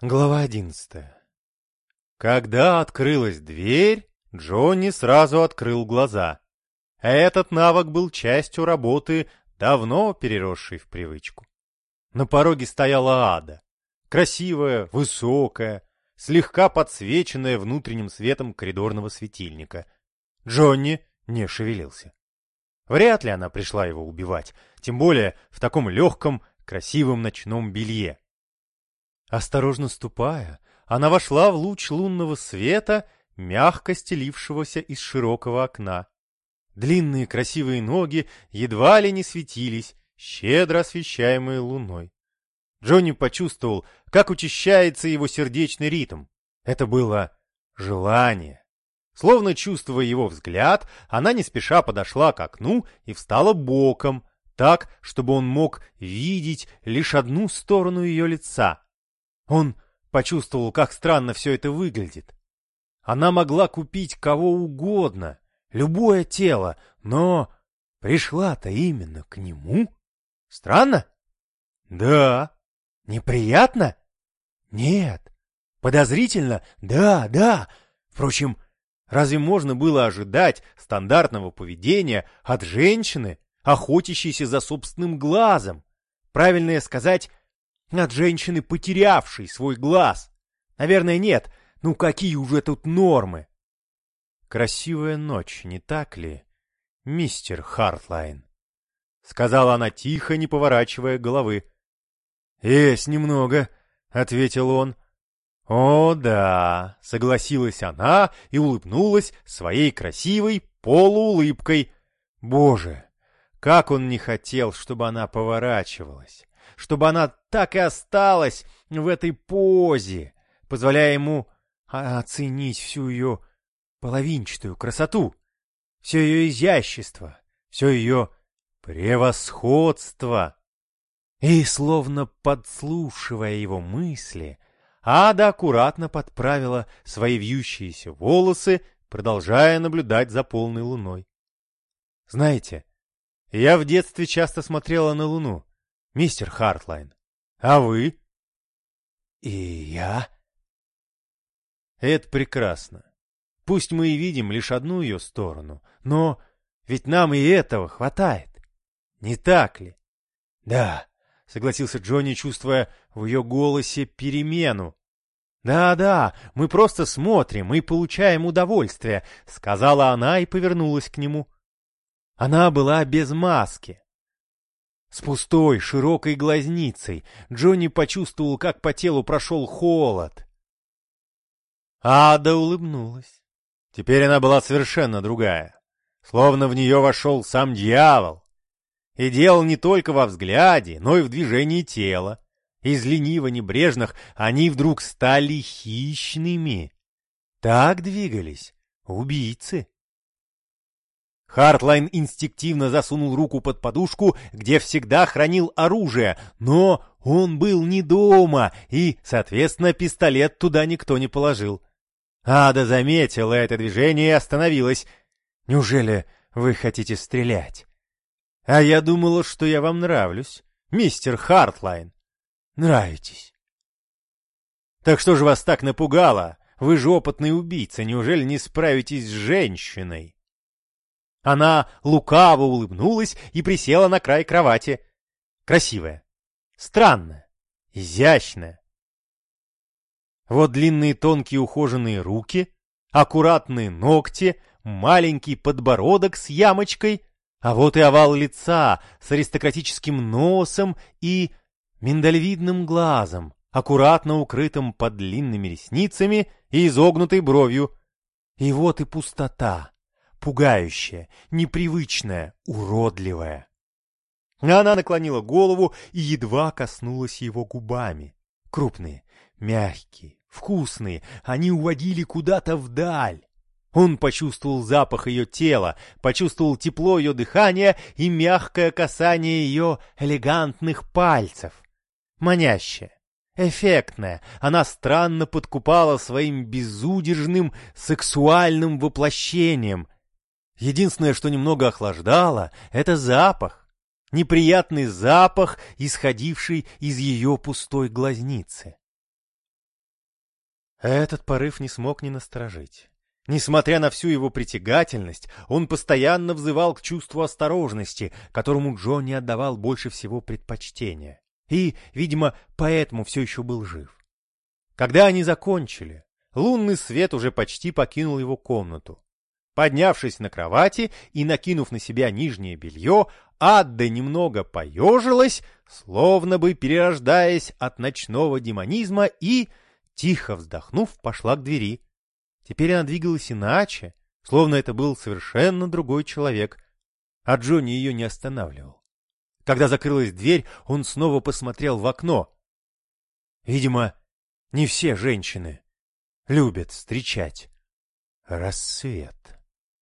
Глава одиннадцатая. Когда открылась дверь, Джонни сразу открыл глаза. Этот навык был частью работы, давно переросшей в привычку. На пороге стояла ада. Красивая, высокая, слегка подсвеченная внутренним светом коридорного светильника. Джонни не шевелился. Вряд ли она пришла его убивать, тем более в таком легком, красивом ночном белье. Осторожно ступая, она вошла в луч лунного света, мягко стелившегося из широкого окна. Длинные красивые ноги едва ли не светились, щедро освещаемые луной. Джонни почувствовал, как учащается его сердечный ритм. Это было желание. Словно чувствуя его взгляд, она не спеша подошла к окну и встала боком, так, чтобы он мог видеть лишь одну сторону ее лица. Он почувствовал, как странно все это выглядит. Она могла купить кого угодно, любое тело, но пришла-то именно к нему. Странно? Да. Неприятно? Нет. Подозрительно? Да, да. Впрочем, разве можно было ожидать стандартного поведения от женщины, охотящейся за собственным глазом? Правильнее сказать, от женщины, потерявшей свой глаз. Наверное, нет. Ну какие уже тут нормы? Красивая ночь, не так ли, мистер Хартлайн? Сказала она тихо, не поворачивая головы. Есть немного, ответил он. О, да, согласилась она и улыбнулась своей красивой полуулыбкой. Боже, как он не хотел, чтобы она поворачивалась чтобы она так и осталась в этой позе, позволяя ему оценить всю ее половинчатую красоту, все ее изящество, все ее превосходство. И, словно подслушивая его мысли, Ада аккуратно подправила свои вьющиеся волосы, продолжая наблюдать за полной луной. Знаете, я в детстве часто смотрела на луну мистер Хартлайн. А вы? И я? Это прекрасно. Пусть мы и видим лишь одну ее сторону, но ведь нам и этого хватает. Не так ли? Да, согласился Джонни, чувствуя в ее голосе перемену. «Да-да, мы просто смотрим и получаем удовольствие», — сказала она и повернулась к нему. Она была без маски, с пустой, широкой глазницей Джонни почувствовал, как по телу прошел холод. Ада улыбнулась. Теперь она была совершенно другая. Словно в нее вошел сам дьявол. И дело не только во взгляде, но и в движении тела. Из лениво-небрежных они вдруг стали хищными. Так двигались убийцы. Хартлайн инстинктивно засунул руку под подушку, где всегда хранил оружие, но он был не дома, и, соответственно, пистолет туда никто не положил. Ада заметила это движение и остановилась. «Неужели вы хотите стрелять?» «А я думала, что я вам нравлюсь, мистер Хартлайн». «Нравитесь». «Так что же вас так напугало? Вы же опытный убийца, неужели не справитесь с женщиной?» Она лукаво улыбнулась и присела на край кровати. Красивая, странная, изящная. Вот длинные тонкие ухоженные руки, аккуратные ногти, маленький подбородок с ямочкой, а вот и овал лица с аристократическим носом и миндальвидным глазом, аккуратно укрытым под длинными ресницами и изогнутой бровью. И вот и пустота пугающая, непривычная, уродливая. Она наклонила голову и едва коснулась его губами. Крупные, мягкие, вкусные, они уводили куда-то вдаль. Он почувствовал запах ее тела, почувствовал тепло ее дыхания и мягкое касание ее элегантных пальцев. Манящее, эффектная, она странно подкупала своим безудержным сексуальным воплощением, Единственное, что немного охлаждало, это запах. Неприятный запах, исходивший из ее пустой глазницы. Этот порыв не смог не насторожить. Несмотря на всю его притягательность, он постоянно взывал к чувству осторожности, которому Джонни отдавал больше всего предпочтения. И, видимо, поэтому все еще был жив. Когда они закончили, лунный свет уже почти покинул его комнату. Поднявшись на кровати и накинув на себя нижнее белье, Адда немного поежилась, словно бы перерождаясь от ночного демонизма и, тихо вздохнув, пошла к двери. Теперь она двигалась иначе, словно это был совершенно другой человек, а Джонни ее не останавливал. Когда закрылась дверь, он снова посмотрел в окно. Видимо, не все женщины любят встречать рассвет.